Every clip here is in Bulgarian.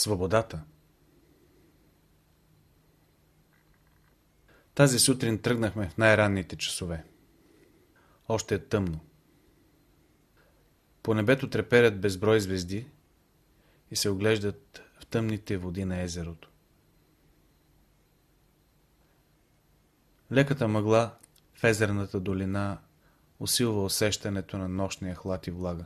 Свободата Тази сутрин тръгнахме в най-ранните часове. Още е тъмно. По небето треперят безброй звезди и се оглеждат в тъмните води на езерото. Леката мъгла в езерната долина усилва усещането на нощния хлад и влага.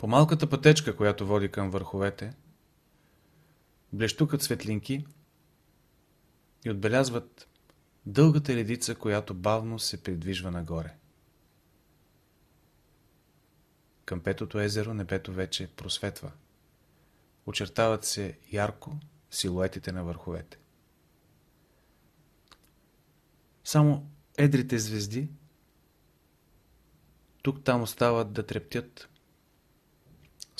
По малката пътечка, която води към върховете, блещукат светлинки и отбелязват дългата редица, която бавно се придвижва нагоре. Към петото езеро небето вече просветва. Очертават се ярко силуетите на върховете. Само едрите звезди тук-там остават да трептят,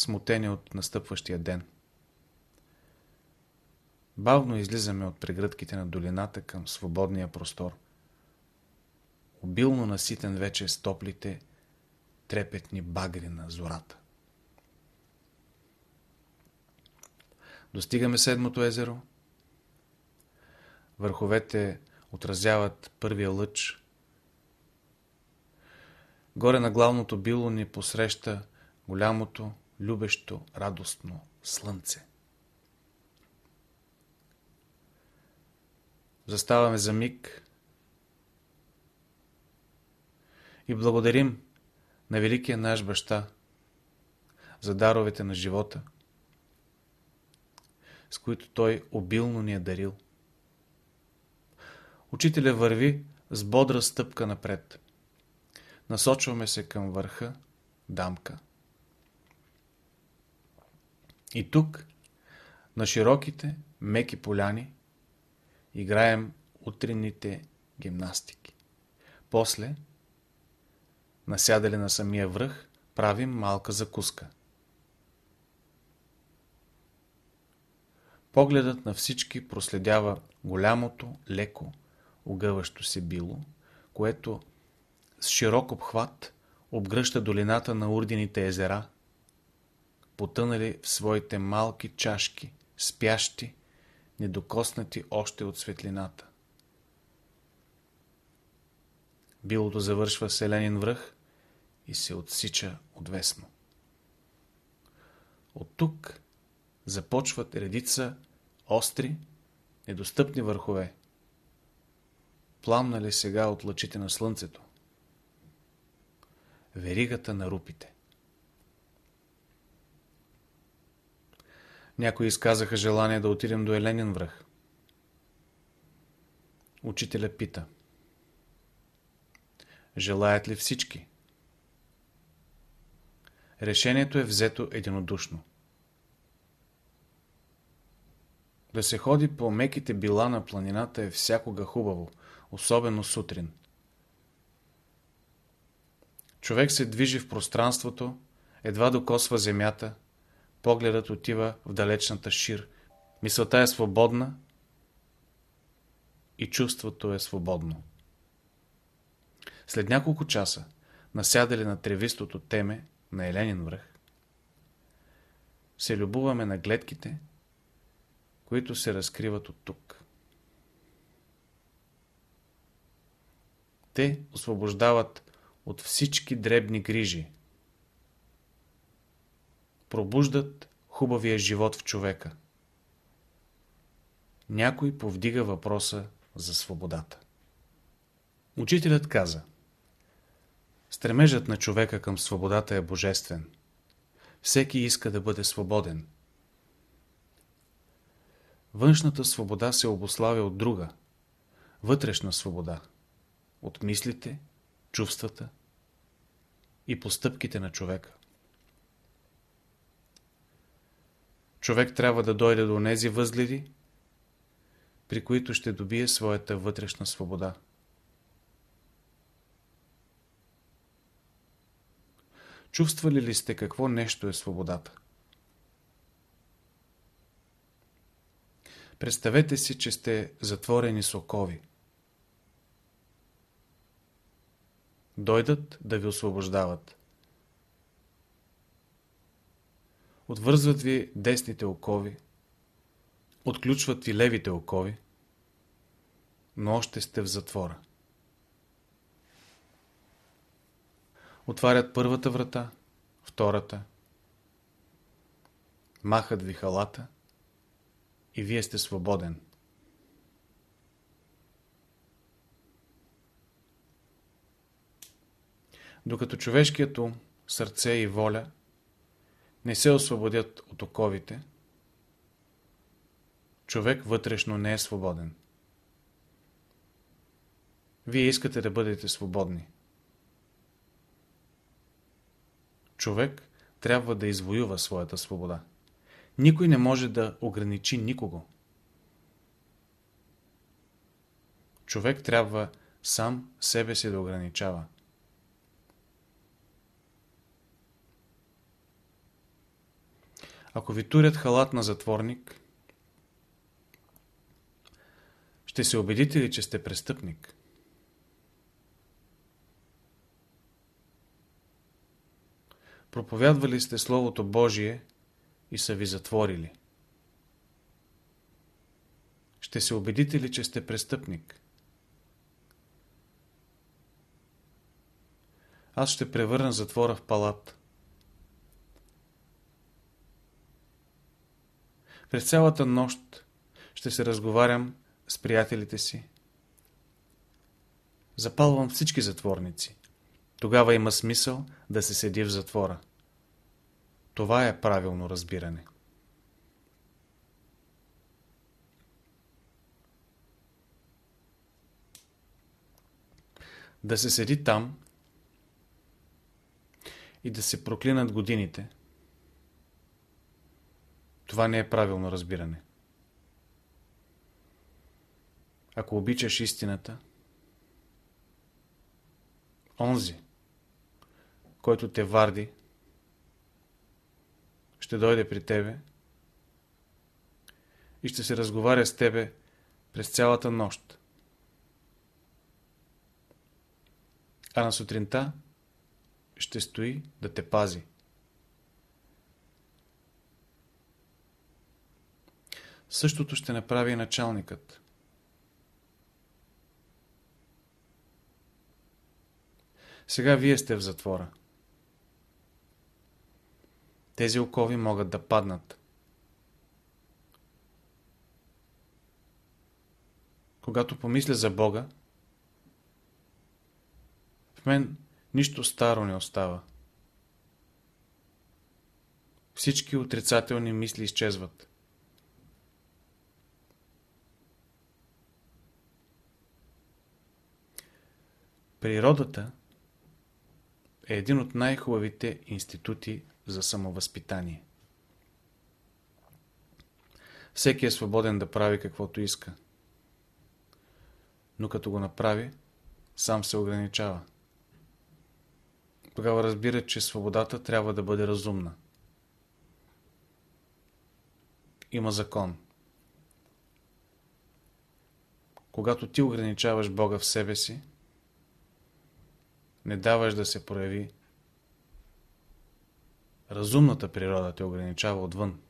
смутени от настъпващия ден. Бавно излизаме от прегръдките на долината към свободния простор. Обилно наситен вече с топлите, трепетни багри на зората. Достигаме седмото езеро. Върховете отразяват първия лъч. Горе на главното било ни посреща голямото, любещо, радостно слънце. Заставаме за миг и благодарим на великия наш баща за даровете на живота, с които той обилно ни е дарил. Учителя върви с бодра стъпка напред. Насочваме се към върха, дамка. И тук, на широките, меки поляни, играем утринните гимнастики. После, насядали на самия връх, правим малка закуска. Погледът на всички проследява голямото, леко, огъващо се било, което с широк обхват обгръща долината на урдините езера, потънали в своите малки чашки, спящи, недокоснати още от светлината. Билото завършва селенин връх и се отсича отвесно. От тук започват редица остри, недостъпни върхове, пламнали сега от лъчите на слънцето. Веригата на рупите. Някои изказаха желание да отидем до Еленин връх. Учителя пита. Желаят ли всички? Решението е взето единодушно. Да се ходи по меките била на планината е всякога хубаво, особено сутрин. Човек се движи в пространството, едва докосва земята, погледът отива в далечната шир. Мисълта е свободна и чувството е свободно. След няколко часа, насядали на тревистото теме на Еленин връх, се любуваме на гледките, които се разкриват от тук. Те освобождават от всички дребни грижи, пробуждат хубавия живот в човека. Някой повдига въпроса за свободата. Учителят каза Стремежът на човека към свободата е божествен. Всеки иска да бъде свободен. Външната свобода се обославя от друга, вътрешна свобода, от мислите, чувствата и постъпките на човека. Човек трябва да дойде до тези възгледи, при които ще добие своята вътрешна свобода. Чувствали ли сте какво нещо е свободата? Представете си, че сте затворени с окови. Дойдат да ви освобождават. Отвързват ви десните окови, отключват ви левите окови, но още сте в затвора. Отварят първата врата, втората, махат ви халата и вие сте свободен. Докато човешкието сърце и воля не се освободят от оковите, човек вътрешно не е свободен. Вие искате да бъдете свободни. Човек трябва да извоюва своята свобода. Никой не може да ограничи никого. Човек трябва сам себе си да ограничава. Ако ви турят халат на затворник, ще се убедите ли, че сте престъпник? Проповядвали сте Словото Божие и са ви затворили. Ще се убедите ли, че сте престъпник? Аз ще превърна затвора в палат. През цялата нощ ще се разговарям с приятелите си. Запалвам всички затворници. Тогава има смисъл да се седи в затвора. Това е правилно разбиране. Да се седи там и да се проклинат годините. Това не е правилно разбиране. Ако обичаш истината, онзи, който те варди, ще дойде при тебе и ще се разговаря с тебе през цялата нощ. А на сутринта ще стои да те пази. Същото ще направи и началникът. Сега вие сте в затвора. Тези окови могат да паднат. Когато помисля за Бога, в мен нищо старо не остава. Всички отрицателни мисли изчезват. Природата е един от най-хубавите институти за самовъзпитание. Всеки е свободен да прави каквото иска. Но като го направи, сам се ограничава. Тогава разбира, че свободата трябва да бъде разумна. Има закон. Когато ти ограничаваш Бога в себе си, не даваш да се прояви Разумната природа те ограничава отвън.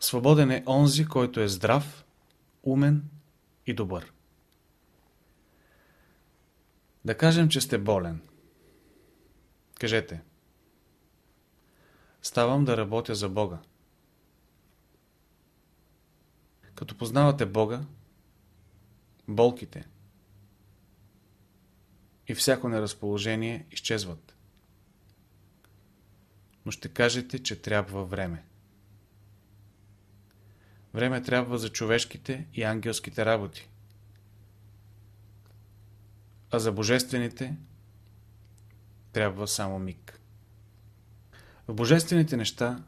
Свободен е онзи, който е здрав, умен и добър. Да кажем, че сте болен. Кажете. Ставам да работя за Бога. Като познавате Бога, болките и всяко неразположение изчезват но ще кажете, че трябва време. Време трябва за човешките и ангелските работи. А за божествените трябва само миг. В божествените неща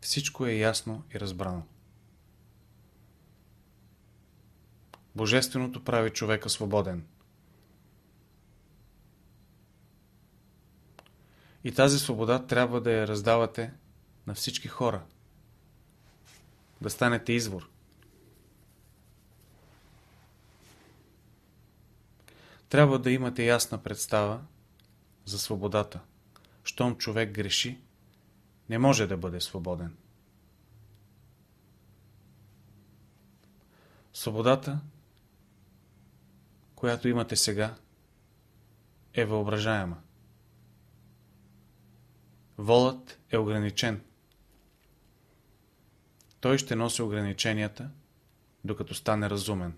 всичко е ясно и разбрано. Божественото прави човека свободен. И тази свобода трябва да я раздавате на всички хора. Да станете извор. Трябва да имате ясна представа за свободата, щом човек греши, не може да бъде свободен. Свободата, която имате сега, е въображаема. Волът е ограничен. Той ще носи ограниченията, докато стане разумен.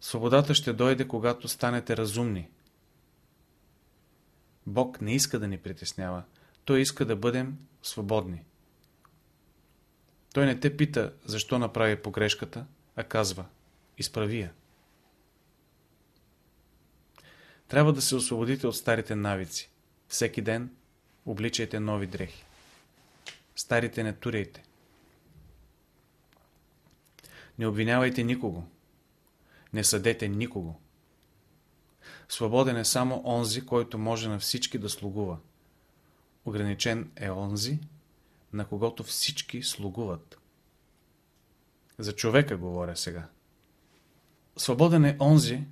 Свободата ще дойде, когато станете разумни. Бог не иска да ни притеснява. Той иска да бъдем свободни. Той не те пита, защо направи погрешката, а казва, изправи я. Трябва да се освободите от старите навици. Всеки ден обличайте нови дрехи. Старите не туряйте. Не обвинявайте никого. Не съдете никого. Свободен е само онзи, който може на всички да слугува. Ограничен е онзи, на когото всички слугуват. За човека говоря сега. Свободен е онзи,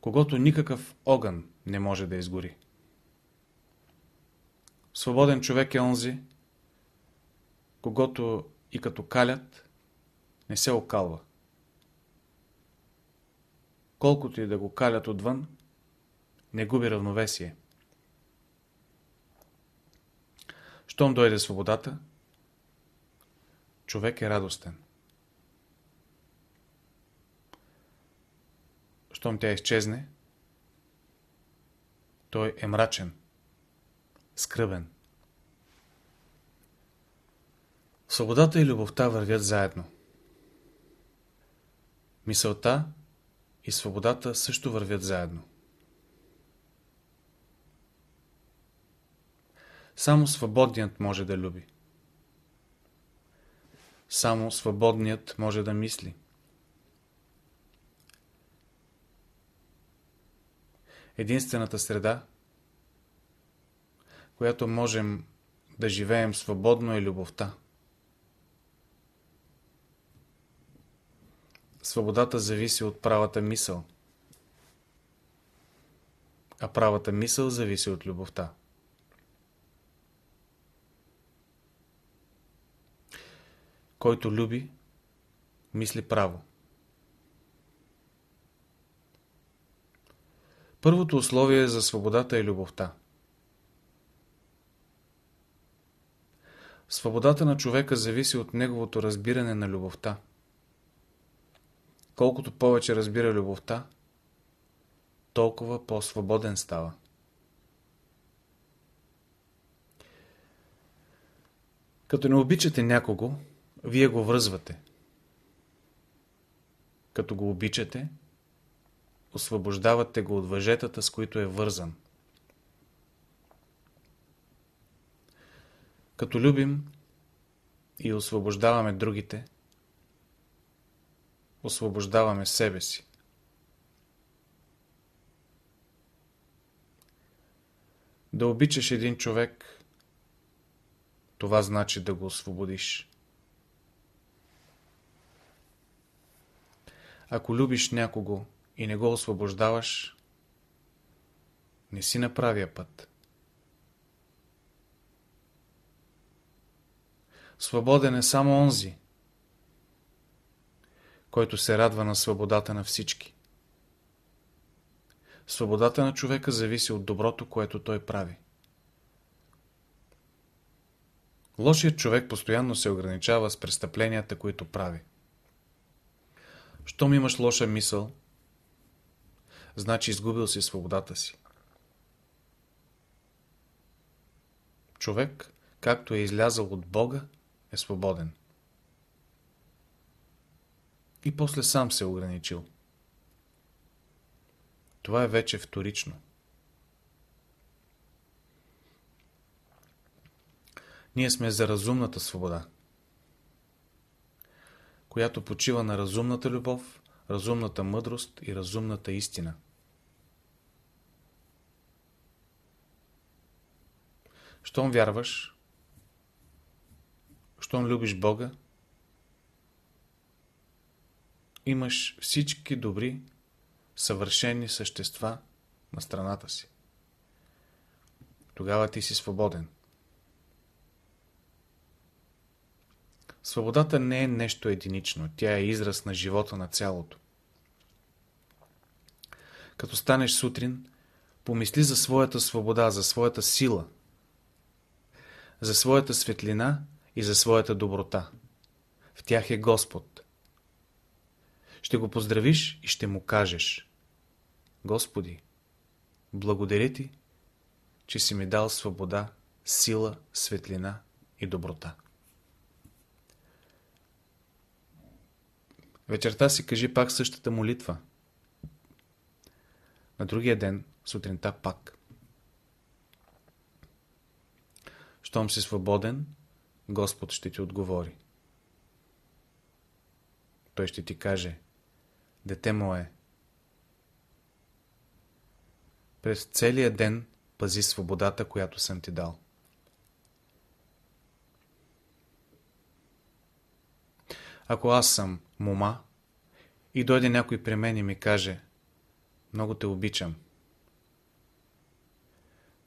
когато никакъв огън не може да изгори. Свободен човек е онзи, когато и като калят не се окалва. Колкото и да го калят отвън, не губи равновесие. Щом дойде свободата, човек е радостен. Щом тя изчезне, той е мрачен, скръбен. Свободата и любовта вървят заедно. Мисълта и свободата също вървят заедно. Само свободният може да люби. Само свободният може да мисли. Единствената среда, която можем да живеем свободно е любовта. Свободата зависи от правата мисъл, а правата мисъл зависи от любовта. Който люби, мисли право. Първото условие за свободата е любовта. Свободата на човека зависи от неговото разбиране на любовта. Колкото повече разбира любовта, толкова по-свободен става. Като не обичате някого, вие го връзвате. Като го обичате, освобождавате го от въжетата, с които е вързан. Като любим и освобождаваме другите, освобождаваме себе си. Да обичаш един човек, това значи да го освободиш. Ако любиш някого и не го освобождаваш, не си на правия път. Свободен е само онзи, който се радва на свободата на всички. Свободата на човека зависи от доброто, което той прави. Лошият човек постоянно се ограничава с престъпленията, които прави. Щом имаш лоша мисъл, значи изгубил си свободата си. Човек, както е излязъл от Бога, е свободен. И после сам се е ограничил. Това е вече вторично. Ние сме за разумната свобода, която почива на разумната любов, разумната мъдрост и разумната истина. Щом вярваш, щом любиш Бога, имаш всички добри, съвършени същества на страната си. Тогава ти си свободен. Свободата не е нещо единично, тя е израз на живота на цялото. Като станеш сутрин, помисли за своята свобода, за своята сила, за своята светлина и за своята доброта. В тях е Господ. Ще го поздравиш и ще му кажеш Господи, благодаря ти, че си ми дал свобода, сила, светлина и доброта. Вечерта си кажи пак същата молитва. На другия ден, сутринта пак. Щом си свободен, Господ ще ти отговори. Той ще ти каже, дете мое, през целия ден пази свободата, която съм ти дал. Ако аз съм мома и дойде някой при мен и ми каже много те обичам,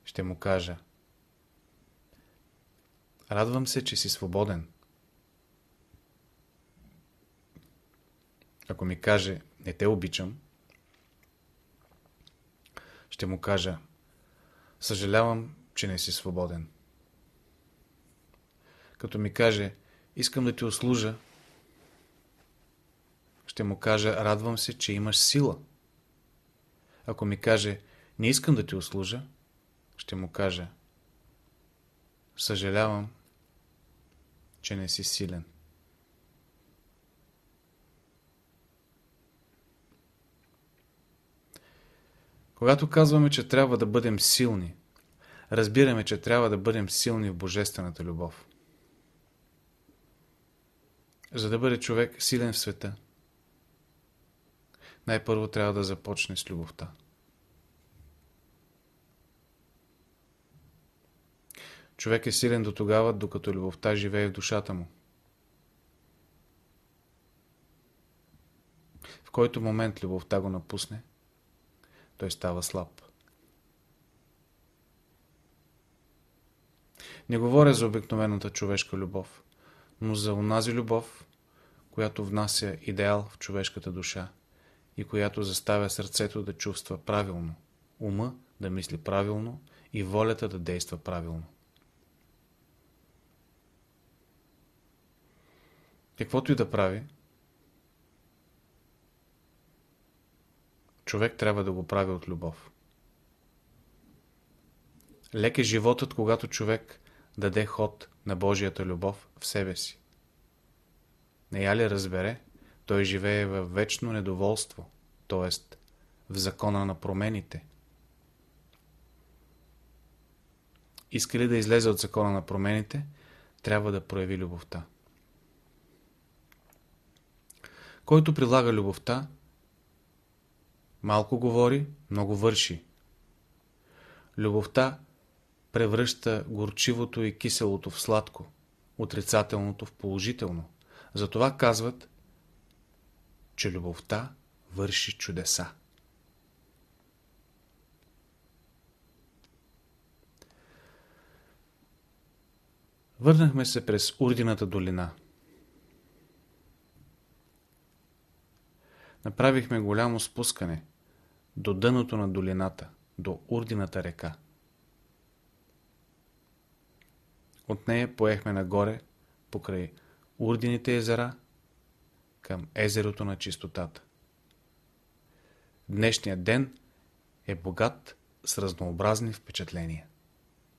ще му кажа радвам се, че си свободен. Ако ми каже не те обичам, ще му кажа съжалявам, че не си свободен. Като ми каже искам да ти услужа, ще му кажа, радвам се, че имаш сила. Ако ми каже, не искам да ти услужа, ще му кажа, съжалявам, че не си силен. Когато казваме, че трябва да бъдем силни, разбираме, че трябва да бъдем силни в Божествената любов. За да бъде човек силен в света, най-първо трябва да започне с любовта. Човек е силен до тогава, докато любовта живее в душата му. В който момент любовта го напусне, той става слаб. Не говоря за обикновената човешка любов, но за онази любов, която внася идеал в човешката душа и която заставя сърцето да чувства правилно, ума да мисли правилно и волята да действа правилно. Каквото и да прави, човек трябва да го прави от любов. Лек е животът, когато човек даде ход на Божията любов в себе си. Не я ли разбере, той живее в вечно недоволство, т.е. в закона на промените. Иска ли да излезе от закона на промените, трябва да прояви любовта. Който прилага любовта, малко говори, много върши. Любовта превръща горчивото и киселото в сладко, отрицателното в положително. Затова казват, че любовта върши чудеса. Върнахме се през Урдината долина. Направихме голямо спускане до дъното на долината, до Урдината река. От нея поехме нагоре, покрай Урдините езера, към езерото на чистотата. Днешният ден е богат с разнообразни впечатления.